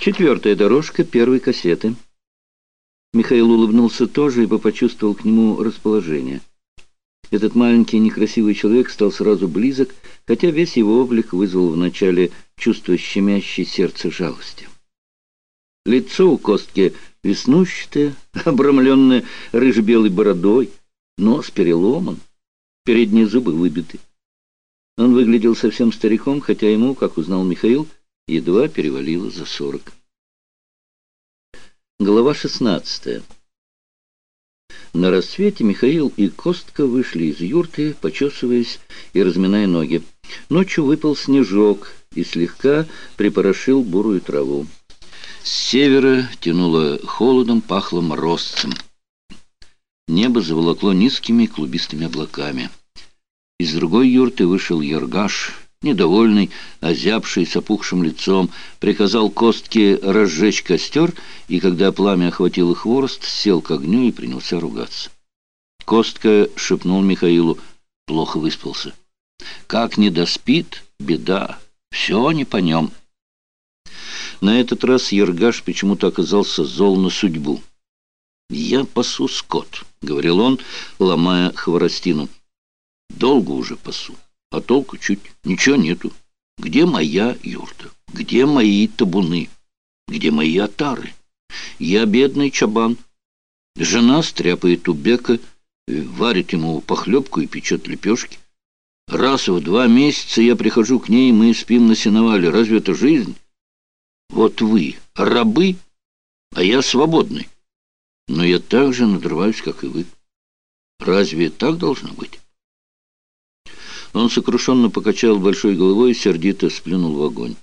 Четвертая дорожка первой кассеты. Михаил улыбнулся тоже, ибо почувствовал к нему расположение. Этот маленький некрасивый человек стал сразу близок, хотя весь его облик вызвал вначале чувство щемящей сердце жалости. Лицо у Костки веснущатое, обрамленное рыжебелой бородой, нос переломан, передние зубы выбиты. Он выглядел совсем стариком, хотя ему, как узнал Михаил, едва перевалило за сорок. Глава шестнадцатая. На рассвете Михаил и Костка вышли из юрты, почесываясь и разминая ноги. Ночью выпал снежок и слегка припорошил бурую траву. С севера тянуло холодом, пахло морозцем. Небо заволокло низкими клубистыми облаками. Из другой юрты вышел Яргаш — недовольный, озябший с опухшим лицом, приказал Костке разжечь костер, и когда пламя охватило хворост, сел к огню и принялся ругаться. Костка шепнул Михаилу, плохо выспался. «Как не доспит, беда, все не по нем». На этот раз Ергаш почему-то оказался зол на судьбу. «Я пасу скот», — говорил он, ломая хворостину. «Долго уже пасу а толку чуть ничего нету. Где моя юрта? Где мои табуны? Где мои отары? Я бедный чабан. Жена стряпает у бека, варит ему похлебку и печет лепешки. Раз в два месяца я прихожу к ней, мы спим на сеновале. Разве это жизнь? Вот вы рабы, а я свободный. Но я так же надрываюсь, как и вы. Разве так должно быть? Он сокрушенно покачал большой головой и сердито сплюнул в огонь.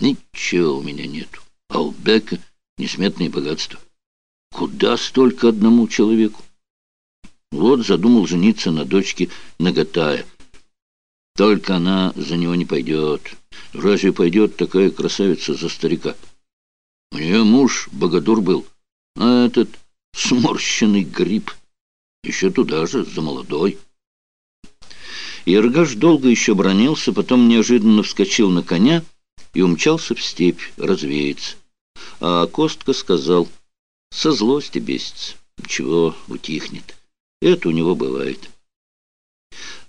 «Ничего у меня нету, а у Бека несметные богатства. Куда столько одному человеку?» Вот задумал жениться на дочке Нагатая. Только она за него не пойдет. Разве пойдет такая красавица за старика? У нее муж богатур был, а этот сморщенный гриб еще туда же, за молодой. Иргаш долго еще бронился, потом неожиданно вскочил на коня и умчался в степь развеяться. А Костка сказал, со злости бесится, чего утихнет. Это у него бывает.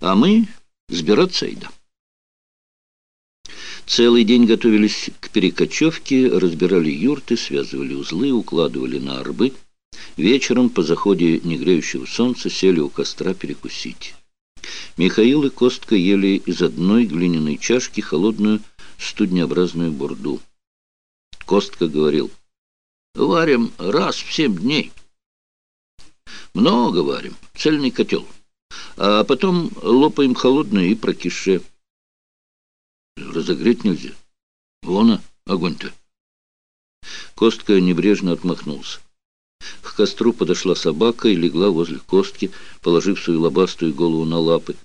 А мы сбираться и да. Целый день готовились к перекочевке, разбирали юрты, связывали узлы, укладывали на арбы. Вечером по заходе негреющего солнца сели у костра перекусить. Михаил и Костка ели из одной глиняной чашки холодную студнеобразную бурду. Костка говорил, «Варим раз в семь дней. Много варим, цельный котел. А потом лопаем холодное и прокише. Разогреть нельзя. Вон огонь-то». Костка небрежно отмахнулся. К костру подошла собака и легла возле костки, положив свою лобастую голову на лапы.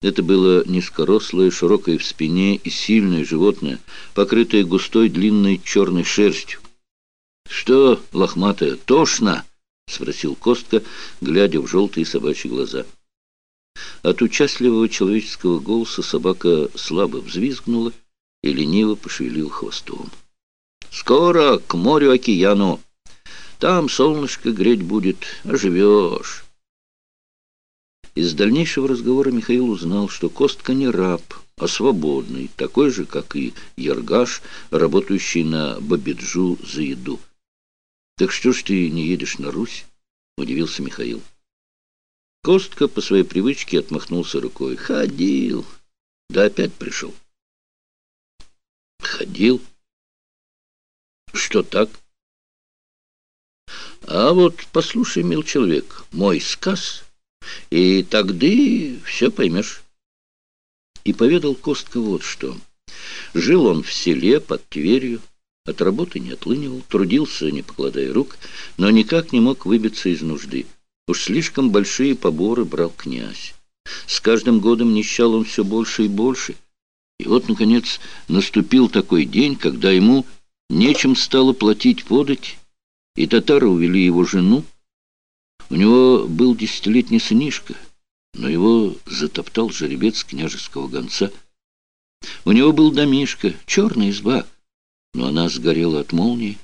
Это было низкорослое, широкое в спине и сильное животное, покрытое густой длинной черной шерстью. — Что, лохматая, тошно? — спросил Костка, глядя в желтые собачьи глаза. От участливого человеческого голоса собака слабо взвизгнула и лениво пошевелил хвостом. — Скоро к морю-океану! Там солнышко греть будет, оживешь. Из дальнейшего разговора Михаил узнал, что Костка не раб, а свободный, такой же, как и Яргаш, работающий на Бабиджу за еду. «Так что ж ты не едешь на Русь?» — удивился Михаил. Костка по своей привычке отмахнулся рукой. «Ходил, да опять пришел». «Ходил? Что так?» А вот послушай, мил человек, мой сказ, и тогда все поймешь. И поведал Костка вот что. Жил он в селе под Тверью, от работы не отлынивал, трудился, не покладая рук, но никак не мог выбиться из нужды. Уж слишком большие поборы брал князь. С каждым годом нищал он все больше и больше. И вот, наконец, наступил такой день, когда ему нечем стало платить подать, и татары увели его жену. У него был десятилетний сынишка, но его затоптал жеребец княжеского гонца. У него был домишка, черная изба, Но она сгорела от молнии.